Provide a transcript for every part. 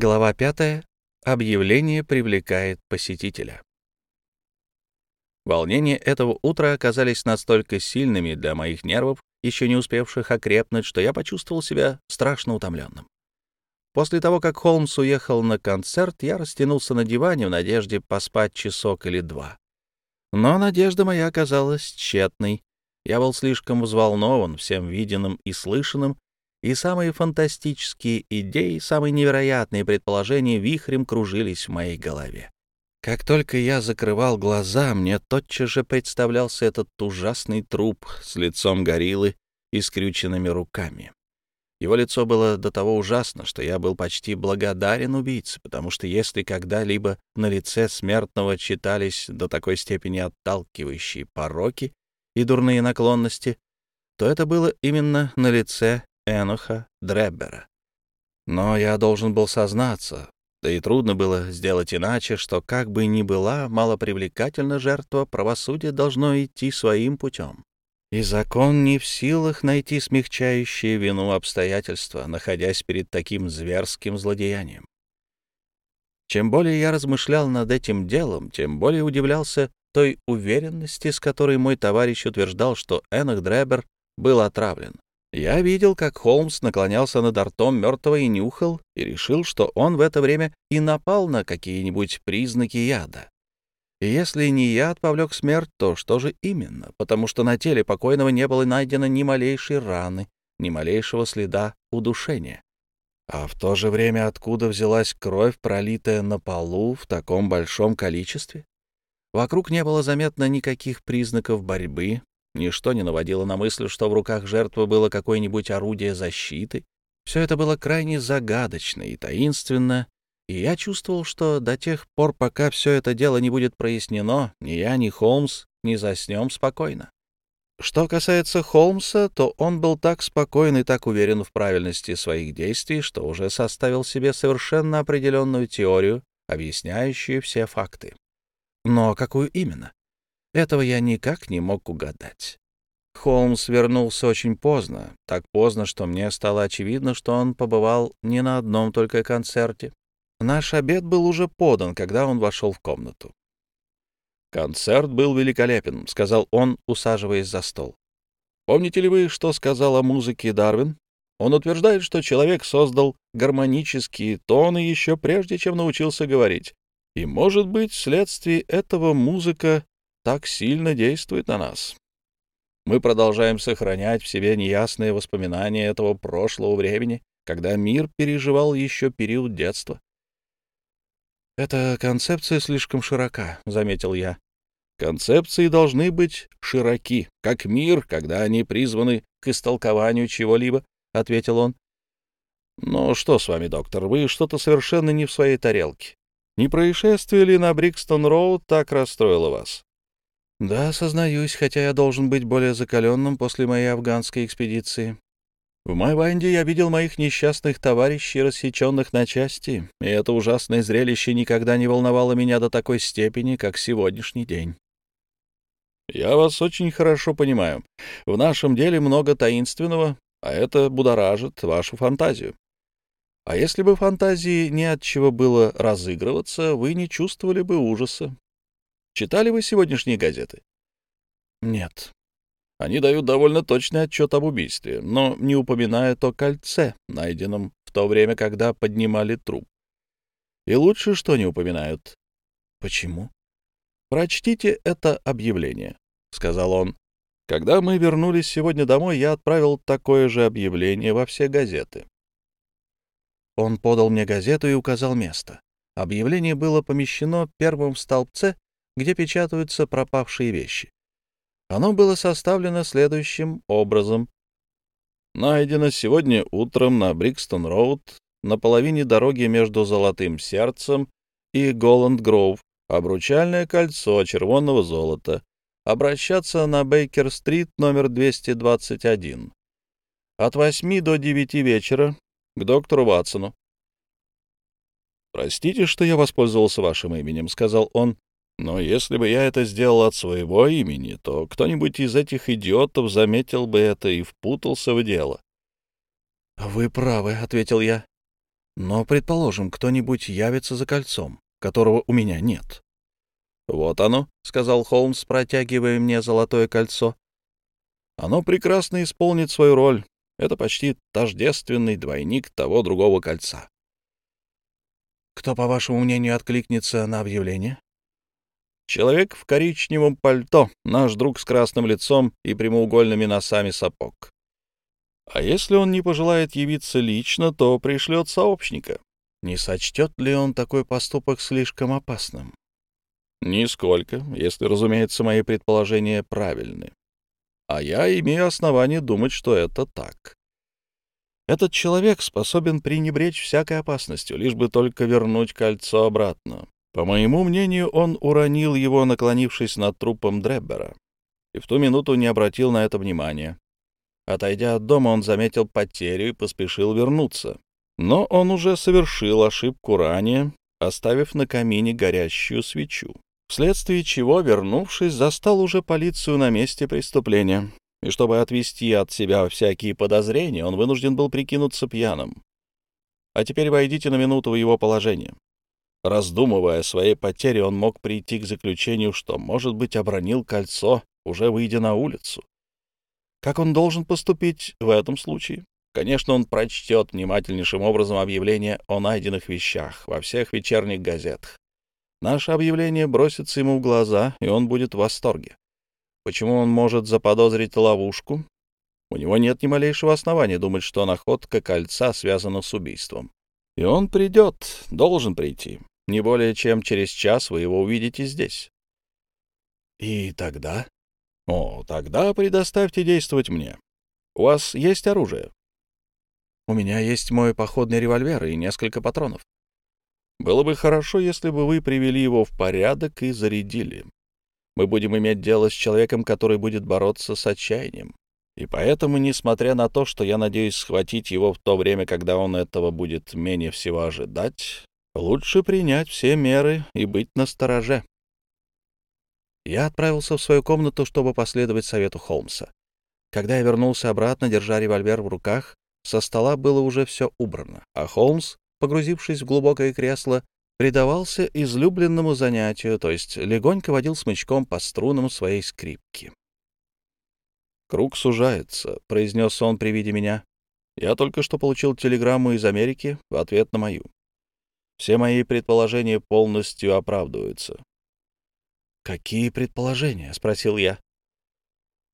Глава 5. Объявление привлекает посетителя. Волнения этого утра оказались настолько сильными для моих нервов, еще не успевших окрепнуть, что я почувствовал себя страшно утомленным. После того, как Холмс уехал на концерт, я растянулся на диване в надежде поспать часок или два. Но надежда моя оказалась тщетной. Я был слишком взволнован всем виденным и слышанным, и самые фантастические идеи, самые невероятные предположения вихрем кружились в моей голове. Как только я закрывал глаза, мне тотчас же представлялся этот ужасный труп с лицом гориллы и скрюченными руками. Его лицо было до того ужасно, что я был почти благодарен убийце, потому что если когда-либо на лице смертного читались до такой степени отталкивающие пороки и дурные наклонности, то это было именно на лице Эноха Дреббера. Но я должен был сознаться, да и трудно было сделать иначе, что как бы ни была малопривлекательна жертва, правосудие должно идти своим путем. И закон не в силах найти смягчающие вину обстоятельства, находясь перед таким зверским злодеянием. Чем более я размышлял над этим делом, тем более удивлялся той уверенности, с которой мой товарищ утверждал, что Энах Дребер был отравлен. Я видел, как Холмс наклонялся над ртом мертвого и нюхал, и решил, что он в это время и напал на какие-нибудь признаки яда. Если не яд повлек смерть, то что же именно? Потому что на теле покойного не было найдено ни малейшей раны, ни малейшего следа удушения. А в то же время откуда взялась кровь, пролитая на полу в таком большом количестве? Вокруг не было заметно никаких признаков борьбы, Ничто не наводило на мысль, что в руках жертвы было какое-нибудь орудие защиты. Все это было крайне загадочно и таинственно, и я чувствовал, что до тех пор, пока все это дело не будет прояснено, ни я, ни Холмс не заснем спокойно. Что касается Холмса, то он был так спокоен и так уверен в правильности своих действий, что уже составил себе совершенно определенную теорию, объясняющую все факты. Но какую именно? Этого я никак не мог угадать. Холмс вернулся очень поздно, так поздно, что мне стало очевидно, что он побывал не на одном только концерте. Наш обед был уже подан, когда он вошел в комнату. «Концерт был великолепен», — сказал он, усаживаясь за стол. «Помните ли вы, что сказал о музыке Дарвин? Он утверждает, что человек создал гармонические тоны еще прежде, чем научился говорить. И, может быть, вследствие этого музыка так сильно действует на нас. Мы продолжаем сохранять в себе неясные воспоминания этого прошлого времени, когда мир переживал еще период детства. «Эта концепция слишком широка», — заметил я. «Концепции должны быть широки, как мир, когда они призваны к истолкованию чего-либо», — ответил он. «Но что с вами, доктор, вы что-то совершенно не в своей тарелке. Не происшествие ли на Брикстон-Роуд так расстроило вас?» Да, сознаюсь, хотя я должен быть более закаленным после моей афганской экспедиции. В Майванде я видел моих несчастных товарищей, рассеченных на части, и это ужасное зрелище никогда не волновало меня до такой степени, как сегодняшний день. Я вас очень хорошо понимаю. В нашем деле много таинственного, а это будоражит вашу фантазию. А если бы фантазии не от чего было разыгрываться, вы не чувствовали бы ужаса, Читали вы сегодняшние газеты? Нет. Они дают довольно точный отчет об убийстве, но не упоминают о кольце, найденном в то время, когда поднимали труп. И лучше, что не упоминают. Почему? Прочтите это объявление, — сказал он. Когда мы вернулись сегодня домой, я отправил такое же объявление во все газеты. Он подал мне газету и указал место. Объявление было помещено первым в столбце где печатаются пропавшие вещи. Оно было составлено следующим образом. Найдено сегодня утром на Брикстон-Роуд на половине дороги между Золотым Сердцем и Голланд-Гроув обручальное кольцо червонного золота. Обращаться на Бейкер-стрит номер 221. От 8 до 9 вечера к доктору Ватсону. «Простите, что я воспользовался вашим именем», — сказал он. Но если бы я это сделал от своего имени, то кто-нибудь из этих идиотов заметил бы это и впутался в дело. — Вы правы, — ответил я. — Но, предположим, кто-нибудь явится за кольцом, которого у меня нет. «Вот оно», — сказал Холмс, протягивая мне золотое кольцо. «Оно прекрасно исполнит свою роль. Это почти тождественный двойник того другого кольца». «Кто, по вашему мнению, откликнется на объявление?» «Человек в коричневом пальто, наш друг с красным лицом и прямоугольными носами сапог. А если он не пожелает явиться лично, то пришлет сообщника. Не сочтет ли он такой поступок слишком опасным? Нисколько, если, разумеется, мои предположения правильны. А я имею основание думать, что это так. Этот человек способен пренебречь всякой опасностью, лишь бы только вернуть кольцо обратно. По моему мнению, он уронил его, наклонившись над трупом Дреббера, и в ту минуту не обратил на это внимания. Отойдя от дома, он заметил потерю и поспешил вернуться. Но он уже совершил ошибку ранее, оставив на камине горящую свечу вследствие чего, вернувшись, застал уже полицию на месте преступления. И чтобы отвести от себя всякие подозрения, он вынужден был прикинуться пьяным. А теперь войдите на минуту в его положение. Раздумывая о своей потере, он мог прийти к заключению, что, может быть, обронил кольцо, уже выйдя на улицу. Как он должен поступить в этом случае? Конечно, он прочтет внимательнейшим образом объявление о найденных вещах во всех вечерних газетах. Наше объявление бросится ему в глаза, и он будет в восторге. Почему он может заподозрить ловушку? У него нет ни малейшего основания думать, что находка кольца связана с убийством. И он придет, должен прийти. Не более чем через час вы его увидите здесь. И тогда? О, тогда предоставьте действовать мне. У вас есть оружие? У меня есть мой походный револьвер и несколько патронов. Было бы хорошо, если бы вы привели его в порядок и зарядили. Мы будем иметь дело с человеком, который будет бороться с отчаянием. И поэтому, несмотря на то, что я надеюсь схватить его в то время, когда он этого будет менее всего ожидать, лучше принять все меры и быть настороже. Я отправился в свою комнату, чтобы последовать совету Холмса. Когда я вернулся обратно, держа револьвер в руках, со стола было уже все убрано, а Холмс погрузившись в глубокое кресло, предавался излюбленному занятию, то есть легонько водил смычком по струнам своей скрипки. «Круг сужается», — произнес он при виде меня. «Я только что получил телеграмму из Америки в ответ на мою. Все мои предположения полностью оправдываются». «Какие предположения?» — спросил я.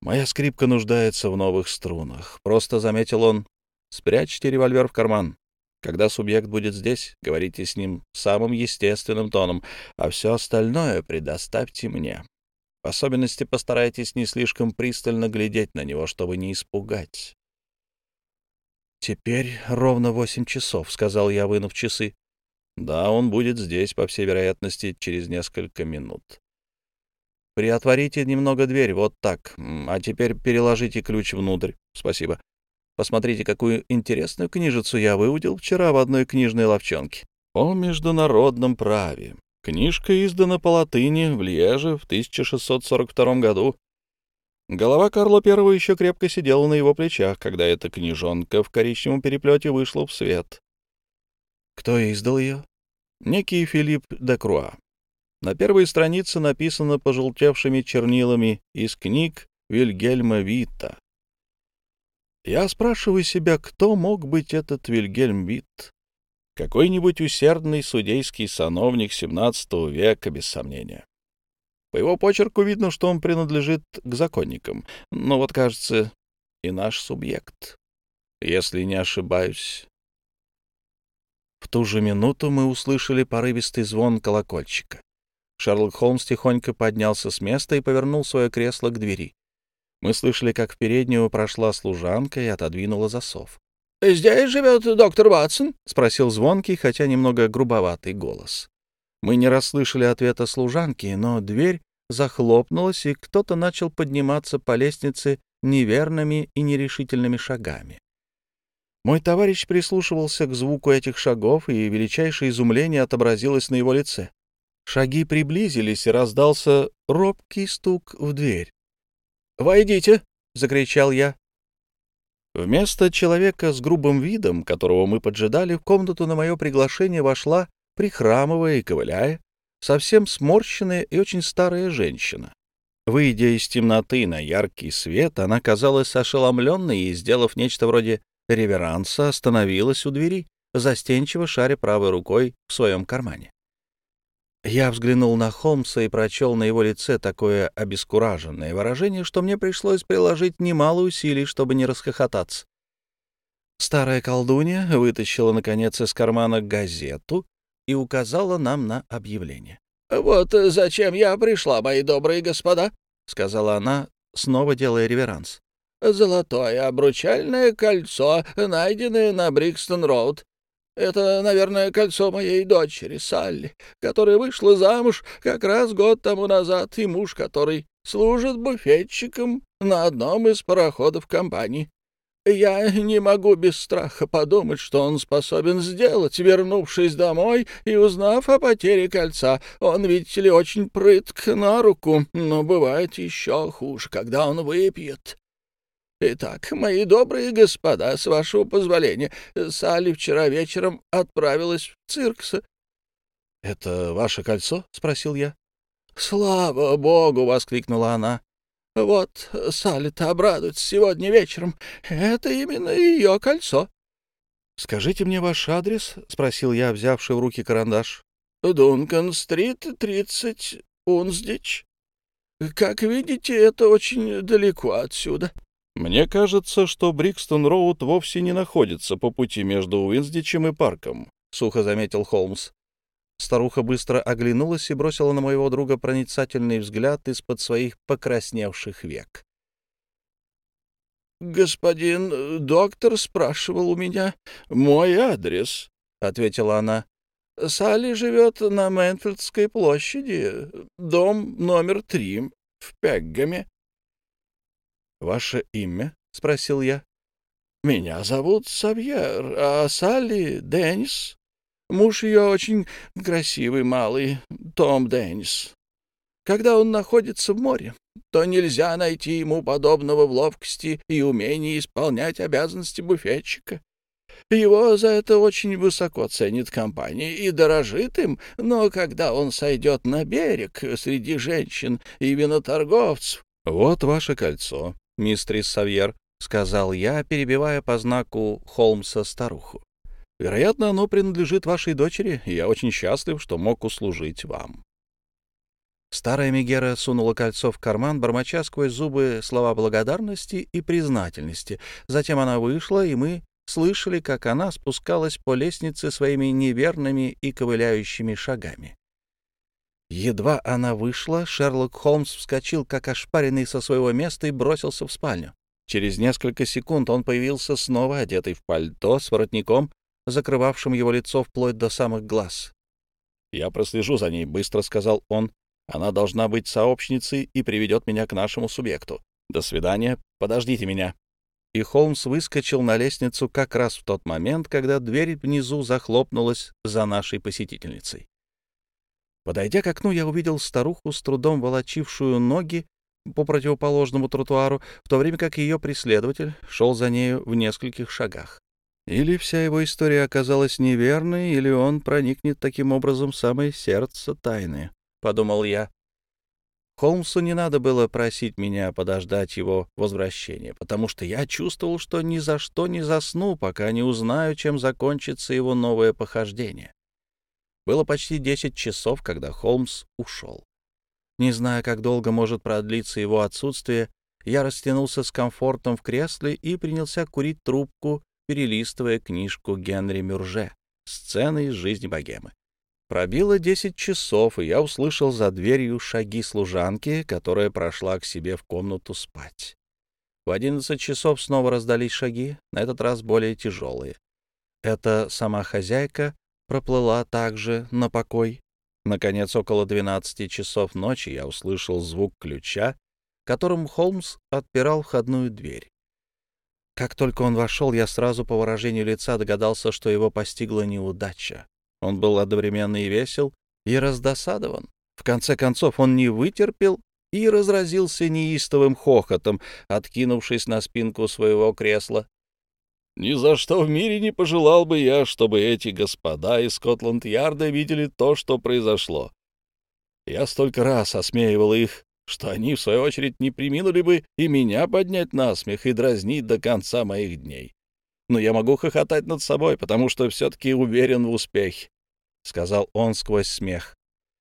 «Моя скрипка нуждается в новых струнах», — просто заметил он. «Спрячьте револьвер в карман. Когда субъект будет здесь, говорите с ним самым естественным тоном, а все остальное предоставьте мне. В особенности постарайтесь не слишком пристально глядеть на него, чтобы не испугать. «Теперь ровно восемь часов», — сказал я, вынув часы. «Да, он будет здесь, по всей вероятности, через несколько минут. Приотворите немного дверь, вот так. А теперь переложите ключ внутрь. Спасибо. Посмотрите, какую интересную книжицу я выудил вчера в одной книжной ловчонке. О международном праве. Книжка издана по латыни в Льеже в 1642 году. Голова Карла I еще крепко сидела на его плечах, когда эта книжонка в коричневом переплете вышла в свет. Кто издал ее? Некий Филипп де Круа. На первой странице написано пожелтевшими чернилами из книг Вильгельма Витта. Я спрашиваю себя, кто мог быть этот Вильгельм Витт? Какой-нибудь усердный судейский сановник XVII века, без сомнения. По его почерку видно, что он принадлежит к законникам. Но вот, кажется, и наш субъект, если не ошибаюсь. В ту же минуту мы услышали порывистый звон колокольчика. Шерлок Холмс тихонько поднялся с места и повернул свое кресло к двери. Мы слышали, как в переднюю прошла служанка и отодвинула засов. «Здесь живет доктор Ватсон?» — спросил звонкий, хотя немного грубоватый голос. Мы не расслышали ответа служанки, но дверь захлопнулась, и кто-то начал подниматься по лестнице неверными и нерешительными шагами. Мой товарищ прислушивался к звуку этих шагов, и величайшее изумление отобразилось на его лице. Шаги приблизились, и раздался робкий стук в дверь. «Войдите!» — закричал я. Вместо человека с грубым видом, которого мы поджидали, в комнату на мое приглашение вошла, прихрамывая и ковыляя, совсем сморщенная и очень старая женщина. Выйдя из темноты на яркий свет, она казалась ошеломленной и, сделав нечто вроде реверанса, остановилась у двери, застенчиво шаря правой рукой в своем кармане. Я взглянул на Холмса и прочел на его лице такое обескураженное выражение, что мне пришлось приложить немало усилий, чтобы не расхохотаться. Старая колдунья вытащила, наконец, из кармана газету и указала нам на объявление. «Вот зачем я пришла, мои добрые господа», — сказала она, снова делая реверанс. «Золотое обручальное кольцо, найденное на Брикстон-Роуд. Это, наверное, кольцо моей дочери, Салли, которая вышла замуж как раз год тому назад, и муж который служит буфетчиком на одном из пароходов компании. Я не могу без страха подумать, что он способен сделать, вернувшись домой и узнав о потере кольца. Он, видите ли, очень прытк на руку, но бывает еще хуже, когда он выпьет. Итак, мои добрые господа, с вашего позволения, Салли вчера вечером отправилась в циркс. — Это ваше кольцо? — спросил я. — Слава богу! — воскликнула она. — Вот, Салли-то обрадуется сегодня вечером. Это именно ее кольцо. — Скажите мне ваш адрес? — спросил я, взявший в руки карандаш. — Дункан-стрит, 30, Унсдич. Как видите, это очень далеко отсюда. — мне кажется, что Брикстон-Роуд вовсе не находится по пути между Уинсдичем и парком, — сухо заметил Холмс. Старуха быстро оглянулась и бросила на моего друга проницательный взгляд из-под своих покрасневших век. «Господин доктор спрашивал у меня мой адрес», — ответила она. «Салли живет на Мэнфилдской площади, дом номер три, в Пеггаме. «Ваше имя?» — спросил я. «Меня зовут Савьер, а Салли — Деннис. Муж ее очень красивый малый, Том Деннис. Когда он находится в море, то нельзя найти ему подобного в ловкости и умении исполнять обязанности буфетчика. Его за это очень высоко ценит компания и дорожит им, но когда он сойдет на берег среди женщин и виноторговцев... — Вот ваше кольцо, мистрис Савьер», — сказал я, перебивая по знаку Холмса старуху. «Вероятно, оно принадлежит вашей дочери, и я очень счастлив, что мог услужить вам». Старая Мегера сунула кольцо в карман, бормоча сквозь зубы слова благодарности и признательности. Затем она вышла, и мы слышали, как она спускалась по лестнице своими неверными и ковыляющими шагами. Едва она вышла, Шерлок Холмс вскочил, как ошпаренный со своего места, и бросился в спальню. Через несколько секунд он появился снова, одетый в пальто, с воротником, закрывавшим его лицо вплоть до самых глаз. «Я прослежу за ней», — быстро сказал он. «Она должна быть сообщницей и приведет меня к нашему субъекту. До свидания. Подождите меня». И Холмс выскочил на лестницу как раз в тот момент, когда дверь внизу захлопнулась за нашей посетительницей. Подойдя к окну, я увидел старуху, с трудом волочившую ноги по противоположному тротуару, в то время как ее преследователь шел за нею в нескольких шагах. Или вся его история оказалась неверной, или он проникнет таким образом в самое сердце тайны, — подумал я. Холмсу не надо было просить меня подождать его возвращения, потому что я чувствовал, что ни за что не засну, пока не узнаю, чем закончится его новое похождение. Было почти десять часов, когда Холмс ушел. Не зная, как долго может продлиться его отсутствие, я растянулся с комфортом в кресле и принялся курить трубку, перелистывая книжку Генри Мюрже «Сцены из жизни богемы». Пробило десять часов, и я услышал за дверью шаги служанки, которая прошла к себе в комнату спать. В одиннадцать часов снова раздались шаги, на этот раз более тяжелые. Это сама хозяйка проплыла также на покой. Наконец, около 12 часов ночи я услышал звук ключа, которым Холмс отпирал входную дверь. Как только он вошел, я сразу по выражению лица догадался, что его постигла неудача. Он был одновременно и весел, и раздосадован. В конце концов, он не вытерпел и разразился неистовым хохотом, откинувшись на спинку своего кресла. Ни за что в мире не пожелал бы я, чтобы эти господа из Скотланд-Ярда видели то, что произошло. Я столько раз осмеивал их, что они, в свою очередь, не приминули бы и меня поднять на смех и дразнить до конца моих дней. Но я могу хохотать над собой, потому что все-таки уверен в успехе, — сказал он сквозь смех.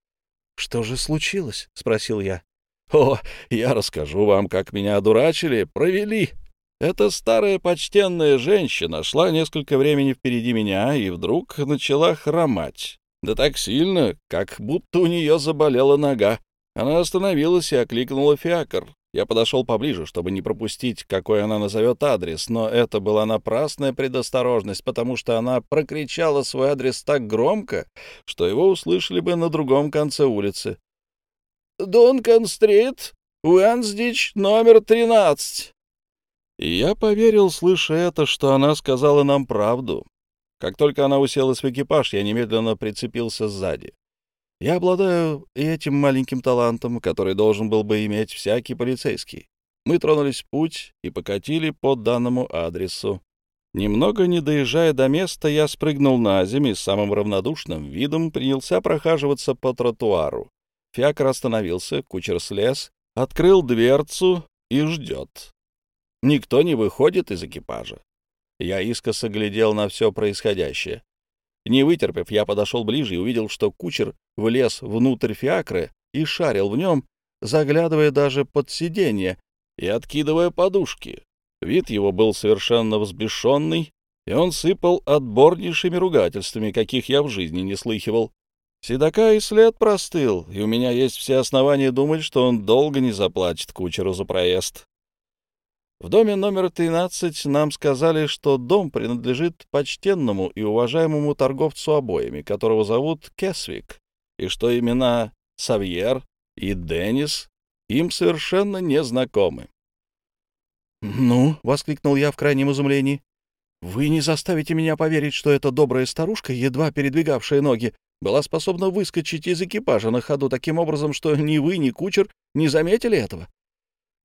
— Что же случилось? — спросил я. — О, я расскажу вам, как меня одурачили, провели, эта старая почтенная женщина шла несколько времени впереди меня и вдруг начала хромать. Да так сильно, как будто у нее заболела нога. Она остановилась и окликнула фиакр. Я подошел поближе, чтобы не пропустить, какой она назовет адрес, но это была напрасная предосторожность, потому что она прокричала свой адрес так громко, что его услышали бы на другом конце улицы. «Дункан-стрит, Уэнсдич, номер 13». И я поверил, слыша это, что она сказала нам правду. Как только она уселась в экипаж, я немедленно прицепился сзади. Я обладаю и этим маленьким талантом, который должен был бы иметь всякий полицейский. Мы тронулись в путь и покатили по данному адресу. Немного не доезжая до места, я спрыгнул на землю и с самым равнодушным видом принялся прохаживаться по тротуару. Фиакр остановился, кучер слез, открыл дверцу и ждет. Никто не выходит из экипажа. Я искоса глядел на все происходящее. Не вытерпев, я подошел ближе и увидел, что кучер влез внутрь фиакры и шарил в нем, заглядывая даже под сиденье и откидывая подушки. Вид его был совершенно взбешенный, и он сыпал отборнейшими ругательствами, каких я в жизни не слыхивал. Седока и след простыл, и у меня есть все основания думать, что он долго не заплатит кучеру за проезд. В доме номер 13 нам сказали, что дом принадлежит почтенному и уважаемому торговцу обоями, которого зовут Кесвик, и что имена Савьер и Деннис им совершенно не знакомы. «Ну», — воскликнул я в крайнем изумлении, — «вы не заставите меня поверить, что эта добрая старушка, едва передвигавшая ноги, была способна выскочить из экипажа на ходу таким образом, что ни вы, ни кучер не заметили этого?» —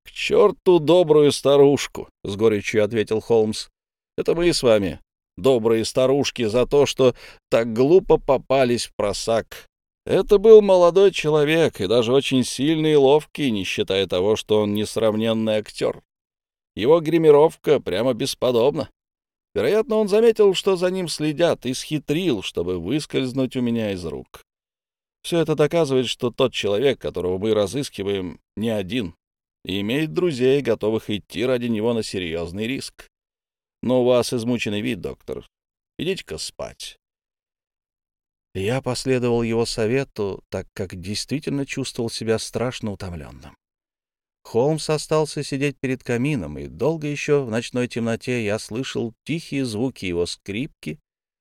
К черту добрую старушку, — с горечью ответил Холмс. — Это мы с вами, добрые старушки, за то, что так глупо попались в просак. Это был молодой человек, и даже очень сильный и ловкий, не считая того, что он несравненный актер. Его гримировка прямо бесподобна. Вероятно, он заметил, что за ним следят, и схитрил, чтобы выскользнуть у меня из рук. Все это доказывает, что тот человек, которого мы разыскиваем, не один и имеет друзей, готовых идти ради него на серьезный риск. Но у вас измученный вид, доктор. Идите-ка спать. Я последовал его совету, так как действительно чувствовал себя страшно утомленным. Холмс остался сидеть перед камином, и долго еще в ночной темноте я слышал тихие звуки его скрипки,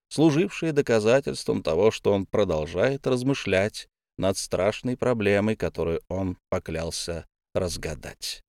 служившие доказательством того, что он продолжает размышлять над страшной проблемой, которую он поклялся разгадать.